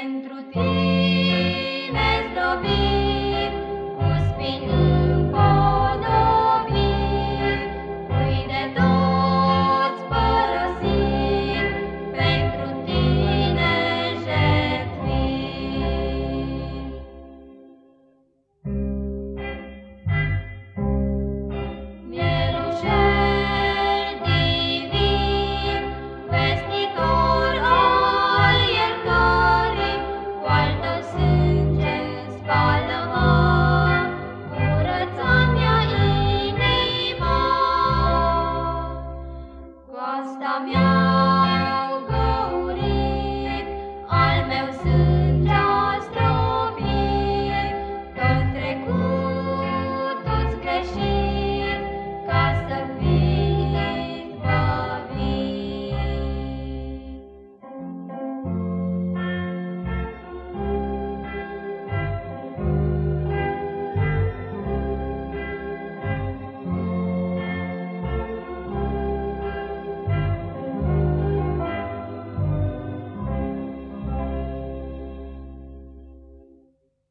pentru tine zdobim cu spinii. Amen.